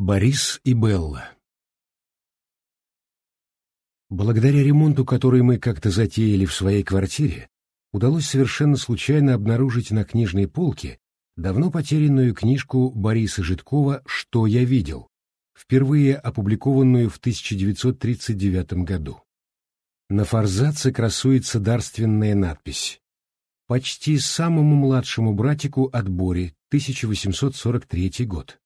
Борис и Белла Благодаря ремонту, который мы как-то затеяли в своей квартире, удалось совершенно случайно обнаружить на книжной полке давно потерянную книжку Бориса Житкова «Что я видел», впервые опубликованную в 1939 году. На форзаце красуется дарственная надпись «Почти самому младшему братику от Бори, 1843 год».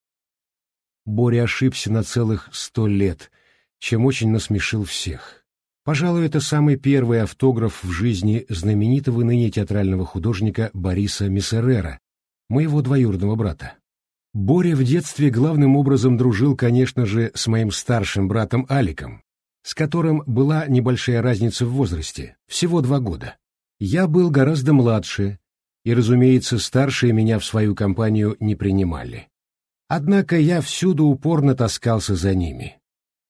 Боря ошибся на целых сто лет, чем очень насмешил всех. Пожалуй, это самый первый автограф в жизни знаменитого ныне театрального художника Бориса Миссерера, моего двоюродного брата. Боря в детстве главным образом дружил, конечно же, с моим старшим братом Аликом, с которым была небольшая разница в возрасте, всего два года. Я был гораздо младше, и, разумеется, старшие меня в свою компанию не принимали. Однако я всюду упорно таскался за ними.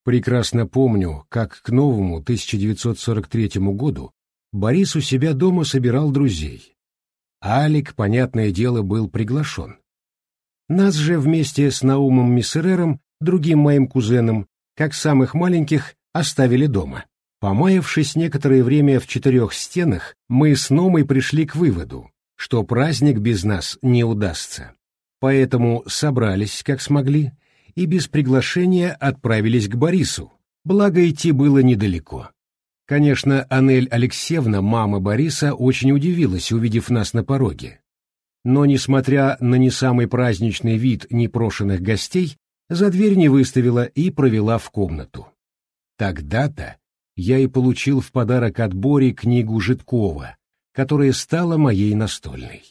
Прекрасно помню, как к новому 1943 году Борис у себя дома собирал друзей. Алик, понятное дело, был приглашен. Нас же вместе с Наумом Миссерером, другим моим кузеном, как самых маленьких, оставили дома. Помаявшись некоторое время в четырех стенах, мы с Номой пришли к выводу, что праздник без нас не удастся поэтому собрались, как смогли, и без приглашения отправились к Борису, благо идти было недалеко. Конечно, Анель Алексеевна, мама Бориса, очень удивилась, увидев нас на пороге. Но, несмотря на не самый праздничный вид непрошенных гостей, за дверь не выставила и провела в комнату. Тогда-то я и получил в подарок от Бори книгу Житкова, которая стала моей настольной.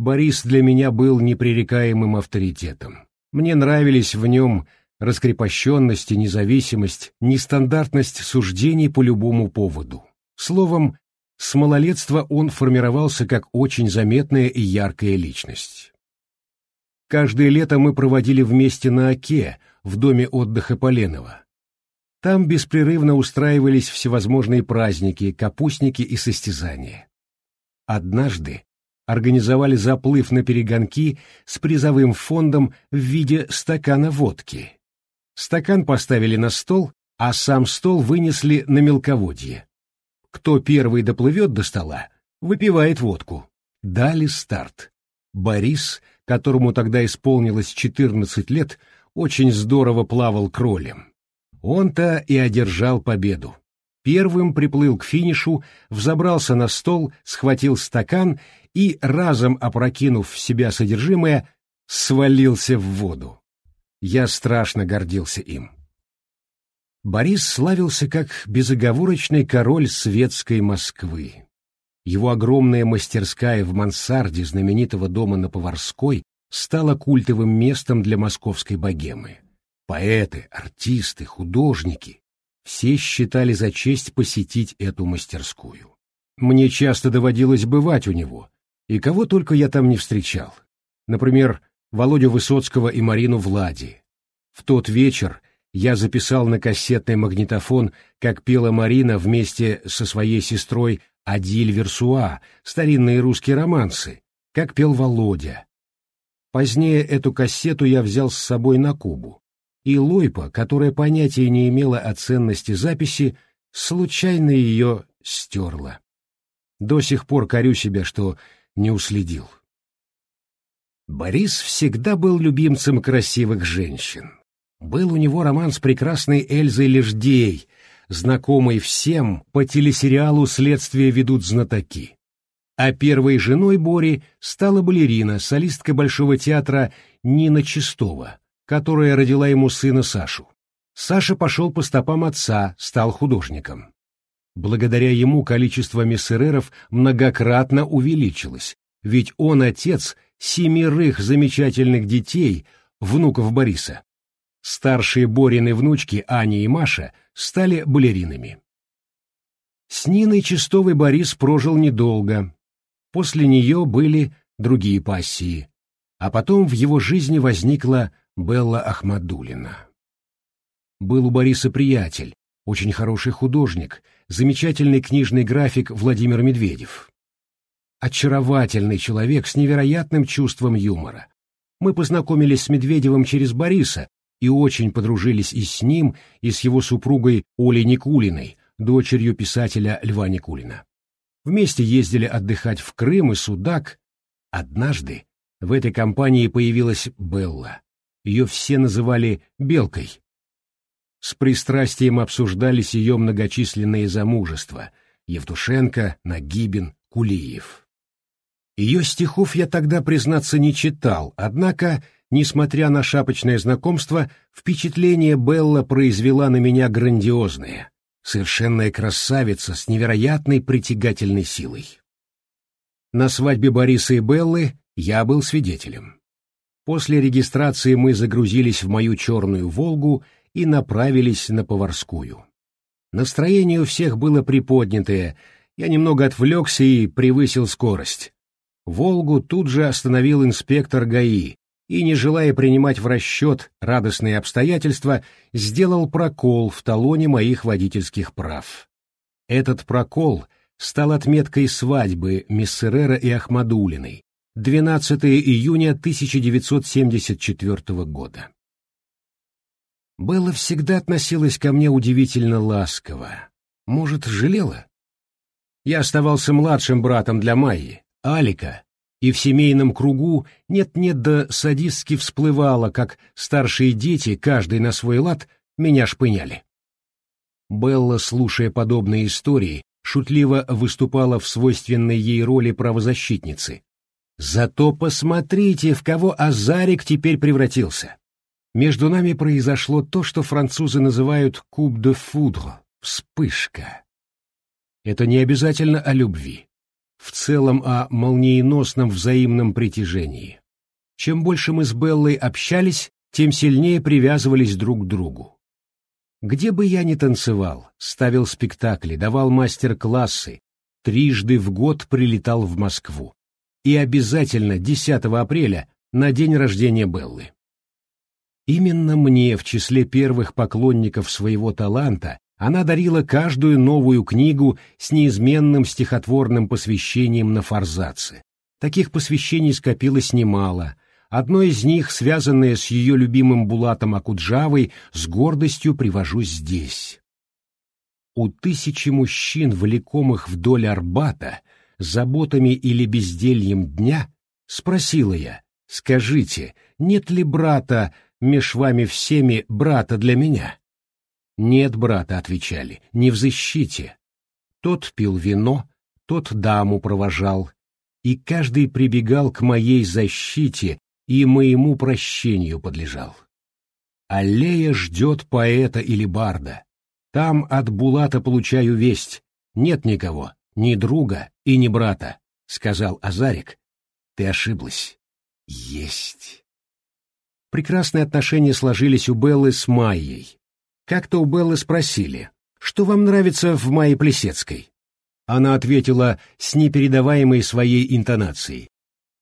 Борис для меня был непререкаемым авторитетом. Мне нравились в нем раскрепощенность и независимость, нестандартность суждений по любому поводу. Словом, с малолетства он формировался как очень заметная и яркая личность. Каждое лето мы проводили вместе на Оке, в доме отдыха Поленова. Там беспрерывно устраивались всевозможные праздники, капустники и состязания. Однажды организовали заплыв на перегонки с призовым фондом в виде стакана водки. Стакан поставили на стол, а сам стол вынесли на мелководье. Кто первый доплывет до стола, выпивает водку. Дали старт. Борис, которому тогда исполнилось 14 лет, очень здорово плавал кролем. Он-то и одержал победу. Первым приплыл к финишу, взобрался на стол, схватил стакан и, разом опрокинув в себя содержимое, свалился в воду. Я страшно гордился им. Борис славился как безоговорочный король светской Москвы. Его огромная мастерская в мансарде знаменитого дома на Поварской стала культовым местом для московской богемы. Поэты, артисты, художники — все считали за честь посетить эту мастерскую. Мне часто доводилось бывать у него, и кого только я там не встречал. Например, Володю Высоцкого и Марину Влади. В тот вечер я записал на кассетный магнитофон, как пела Марина вместе со своей сестрой Адиль Версуа, старинные русские романсы, как пел Володя. Позднее эту кассету я взял с собой на Кубу, и Лойпа, которая понятия не имела о ценности записи, случайно ее стерла. До сих пор корю себя, что не уследил. Борис всегда был любимцем красивых женщин. Был у него роман с прекрасной Эльзой Леждей, знакомой всем по телесериалу «Следствие ведут знатоки». А первой женой Бори стала балерина, солистка Большого театра Нина Чистова, которая родила ему сына Сашу. Саша пошел по стопам отца, стал художником. Благодаря ему количество миссереров многократно увеличилось, ведь он отец семерых замечательных детей, внуков Бориса. Старшие Борины внучки Аня и Маша стали балеринами. С Ниной Чистовой Борис прожил недолго. После нее были другие пассии, а потом в его жизни возникла Белла Ахмадулина. Был у Бориса приятель, очень хороший художник, замечательный книжный график Владимир Медведев. Очаровательный человек с невероятным чувством юмора. Мы познакомились с Медведевым через Бориса и очень подружились и с ним, и с его супругой Олей Никулиной, дочерью писателя Льва Никулина. Вместе ездили отдыхать в Крым и Судак. Однажды в этой компании появилась Белла. Ее все называли «белкой». С пристрастием обсуждались ее многочисленные замужества — Евтушенко, Нагибин, Кулиев. Ее стихов я тогда, признаться, не читал, однако, несмотря на шапочное знакомство, впечатление Белла произвела на меня грандиозное. Совершенная красавица с невероятной притягательной силой. На свадьбе Бориса и Беллы я был свидетелем. После регистрации мы загрузились в мою черную «Волгу» и направились на Поварскую. Настроение у всех было приподнятое, я немного отвлекся и превысил скорость. «Волгу» тут же остановил инспектор ГАИ и, не желая принимать в расчет радостные обстоятельства, сделал прокол в талоне моих водительских прав. Этот прокол стал отметкой свадьбы Миссерера и Ахмадулиной, 12 июня 1974 года. Белла всегда относилась ко мне удивительно ласково. Может, жалела? Я оставался младшим братом для Майи, Алика, и в семейном кругу нет-нет да садистски всплывало, как старшие дети, каждый на свой лад, меня шпыняли. Белла, слушая подобные истории, шутливо выступала в свойственной ей роли правозащитницы. Зато посмотрите, в кого Азарик теперь превратился. Между нами произошло то, что французы называют «куб де фудро» — вспышка. Это не обязательно о любви. В целом о молниеносном взаимном притяжении. Чем больше мы с Беллой общались, тем сильнее привязывались друг к другу. Где бы я ни танцевал, ставил спектакли, давал мастер-классы, трижды в год прилетал в Москву. И обязательно 10 апреля на день рождения Беллы. Именно мне, в числе первых поклонников своего таланта, она дарила каждую новую книгу с неизменным стихотворным посвящением на форзаце. Таких посвящений скопилось немало. Одно из них, связанное с ее любимым Булатом Акуджавой, с гордостью привожу здесь. У тысячи мужчин, влекомых вдоль Арбата, заботами или бездельем дня, спросила я, скажите, нет ли брата меж вами всеми брата для меня? Нет, брата, отвечали, не в защите. Тот пил вино, тот даму провожал, и каждый прибегал к моей защите и моему прощению подлежал. Аллея ждет поэта или барда. Там от Булата получаю весть. Нет никого, ни друга и ни брата, — сказал Азарик. Ты ошиблась. Есть. Прекрасные отношения сложились у Беллы с Майей. Как-то у Беллы спросили, что вам нравится в Майе Плесецкой? Она ответила с непередаваемой своей интонацией.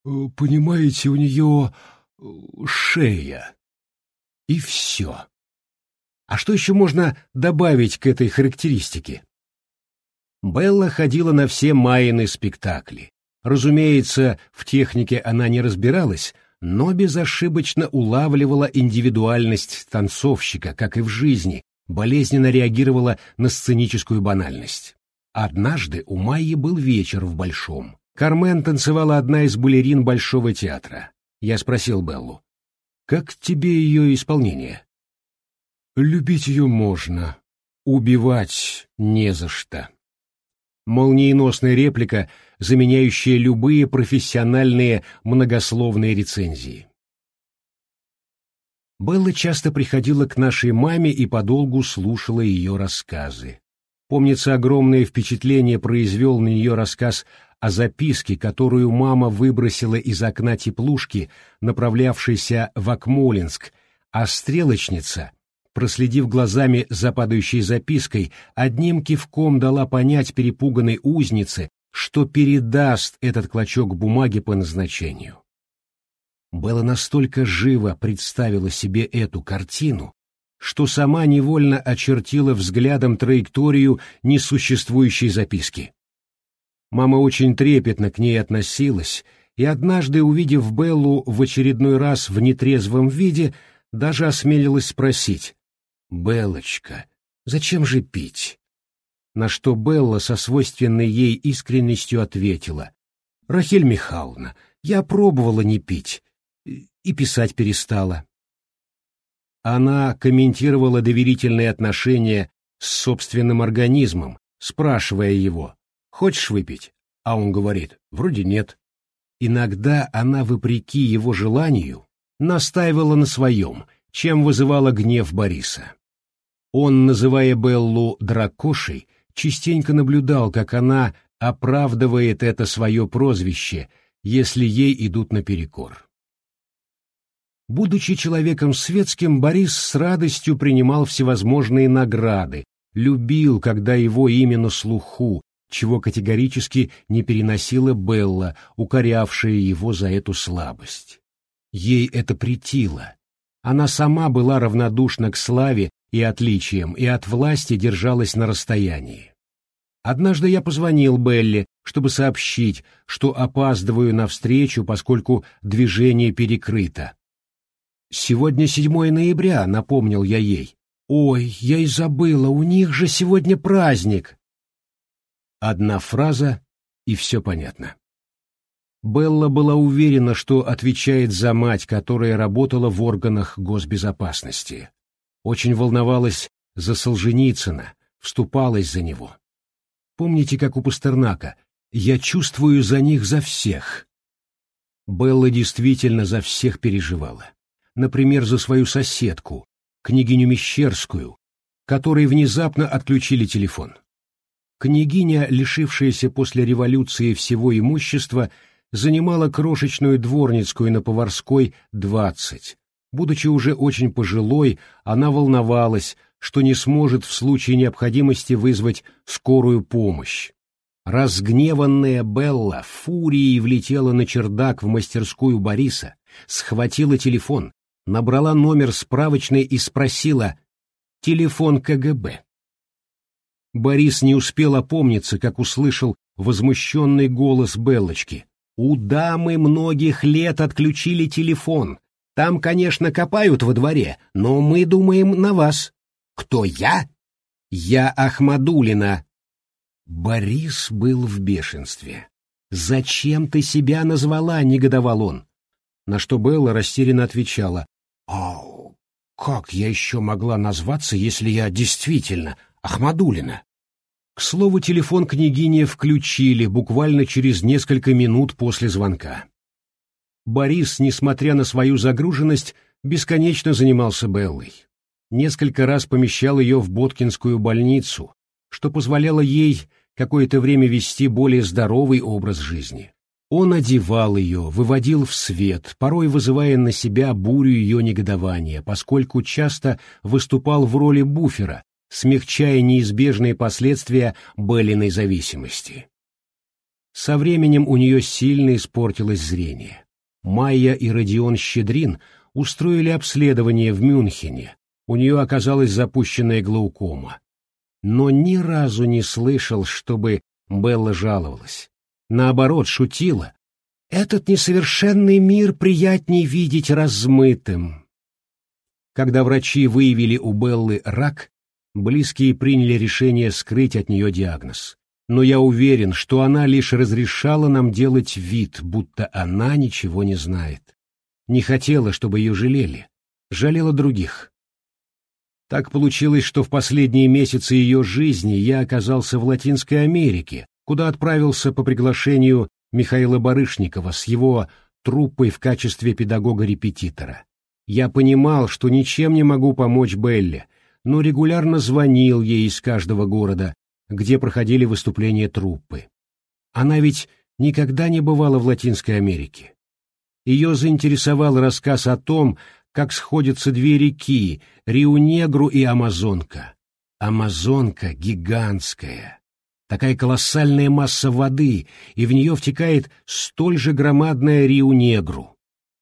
«Э, «Понимаете, у нее э, шея». И все. А что еще можно добавить к этой характеристике? Белла ходила на все Майины спектакли. Разумеется, в технике она не разбиралась, но безошибочно улавливала индивидуальность танцовщика, как и в жизни, болезненно реагировала на сценическую банальность. Однажды у Майи был вечер в Большом. Кармен танцевала одна из балерин Большого театра. Я спросил Беллу, «Как тебе ее исполнение?» «Любить ее можно, убивать не за что» молниеносная реплика, заменяющая любые профессиональные многословные рецензии. Белла часто приходила к нашей маме и подолгу слушала ее рассказы. Помнится, огромное впечатление произвел на нее рассказ о записке, которую мама выбросила из окна теплушки, направлявшейся в Акмолинск, а стрелочница проследив глазами за падающей запиской, одним кивком дала понять перепуганной узнице, что передаст этот клочок бумаги по назначению. Белла настолько живо представила себе эту картину, что сама невольно очертила взглядом траекторию несуществующей записки. Мама очень трепетно к ней относилась и однажды, увидев Беллу в очередной раз в нетрезвом виде, даже осмелилась спросить «Беллочка, зачем же пить?» На что Белла со свойственной ей искренностью ответила «Рахиль Михайловна, я пробовала не пить и писать перестала». Она комментировала доверительные отношения с собственным организмом, спрашивая его «Хочешь выпить?» А он говорит «Вроде нет». Иногда она, вопреки его желанию, настаивала на своем, чем вызывала гнев Бориса. Он, называя Беллу дракошей, частенько наблюдал, как она оправдывает это свое прозвище, если ей идут наперекор. Будучи человеком светским, Борис с радостью принимал всевозможные награды, любил, когда его имя на слуху, чего категорически не переносила Белла, укорявшая его за эту слабость. Ей это претило. Она сама была равнодушна к славе и отличиям, и от власти держалась на расстоянии. Однажды я позвонил Белле, чтобы сообщить, что опаздываю на встречу, поскольку движение перекрыто. «Сегодня 7 ноября», — напомнил я ей. «Ой, я и забыла, у них же сегодня праздник!» Одна фраза, и все понятно. Белла была уверена, что отвечает за мать, которая работала в органах госбезопасности. Очень волновалась за Солженицына, вступалась за него. Помните, как у Пастернака «Я чувствую за них за всех». Белла действительно за всех переживала. Например, за свою соседку, княгиню Мещерскую, которой внезапно отключили телефон. Княгиня, лишившаяся после революции всего имущества, занимала крошечную дворницкую на Поварской 20. Будучи уже очень пожилой, она волновалась, что не сможет в случае необходимости вызвать скорую помощь. Разгневанная Белла фурией влетела на чердак в мастерскую Бориса, схватила телефон, набрала номер справочной и спросила «Телефон КГБ». Борис не успел опомниться, как услышал возмущенный голос Беллочки. «У дамы многих лет отключили телефон. Там, конечно, копают во дворе, но мы думаем на вас». «Кто я?» «Я Ахмадулина». Борис был в бешенстве. «Зачем ты себя назвала?» — негодовал он. На что Белла растерянно отвечала. «А как я еще могла назваться, если я действительно Ахмадулина?» К слову, телефон княгини включили буквально через несколько минут после звонка. Борис, несмотря на свою загруженность, бесконечно занимался Беллой. Несколько раз помещал ее в Боткинскую больницу, что позволяло ей какое-то время вести более здоровый образ жизни. Он одевал ее, выводил в свет, порой вызывая на себя бурю ее негодования, поскольку часто выступал в роли буфера, смягчая неизбежные последствия Беллиной зависимости. Со временем у нее сильно испортилось зрение. Майя и Родион Щедрин устроили обследование в Мюнхене, у нее оказалась запущенная глаукома. Но ни разу не слышал, чтобы Белла жаловалась. Наоборот, шутила. «Этот несовершенный мир приятней видеть размытым». Когда врачи выявили у Беллы рак, Близкие приняли решение скрыть от нее диагноз. Но я уверен, что она лишь разрешала нам делать вид, будто она ничего не знает. Не хотела, чтобы ее жалели. Жалела других. Так получилось, что в последние месяцы ее жизни я оказался в Латинской Америке, куда отправился по приглашению Михаила Барышникова с его труппой в качестве педагога-репетитора. Я понимал, что ничем не могу помочь Белле, но регулярно звонил ей из каждого города, где проходили выступления труппы. Она ведь никогда не бывала в Латинской Америке. Ее заинтересовал рассказ о том, как сходятся две реки — Рио-Негру и Амазонка. Амазонка гигантская. Такая колоссальная масса воды, и в нее втекает столь же громадная Рио-Негру.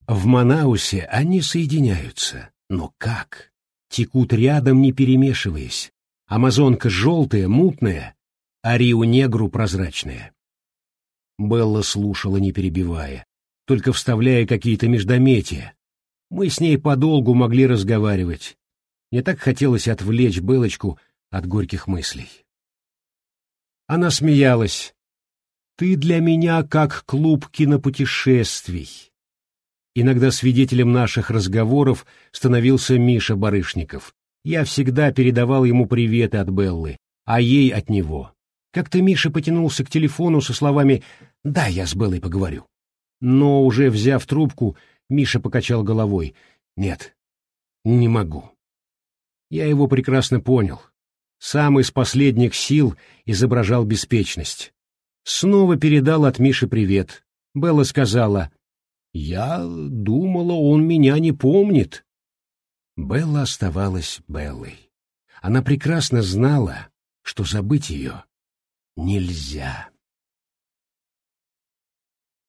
В Манаусе они соединяются. Но как? текут рядом, не перемешиваясь. Амазонка желтая, мутная, а Рио-Негру прозрачная. Белла слушала, не перебивая. только вставляя какие-то междометия. Мы с ней подолгу могли разговаривать. Мне так хотелось отвлечь Белочку от горьких мыслей. Она смеялась. «Ты для меня как клуб кинопутешествий». Иногда свидетелем наших разговоров становился Миша Барышников. Я всегда передавал ему приветы от Беллы, а ей от него. Как-то Миша потянулся к телефону со словами «Да, я с Беллой поговорю». Но уже взяв трубку, Миша покачал головой. «Нет, не могу». Я его прекрасно понял. Сам из последних сил изображал беспечность. Снова передал от Миши привет. Белла сказала, «Я думала, он меня не помнит». Белла оставалась Беллой. Она прекрасно знала, что забыть ее нельзя.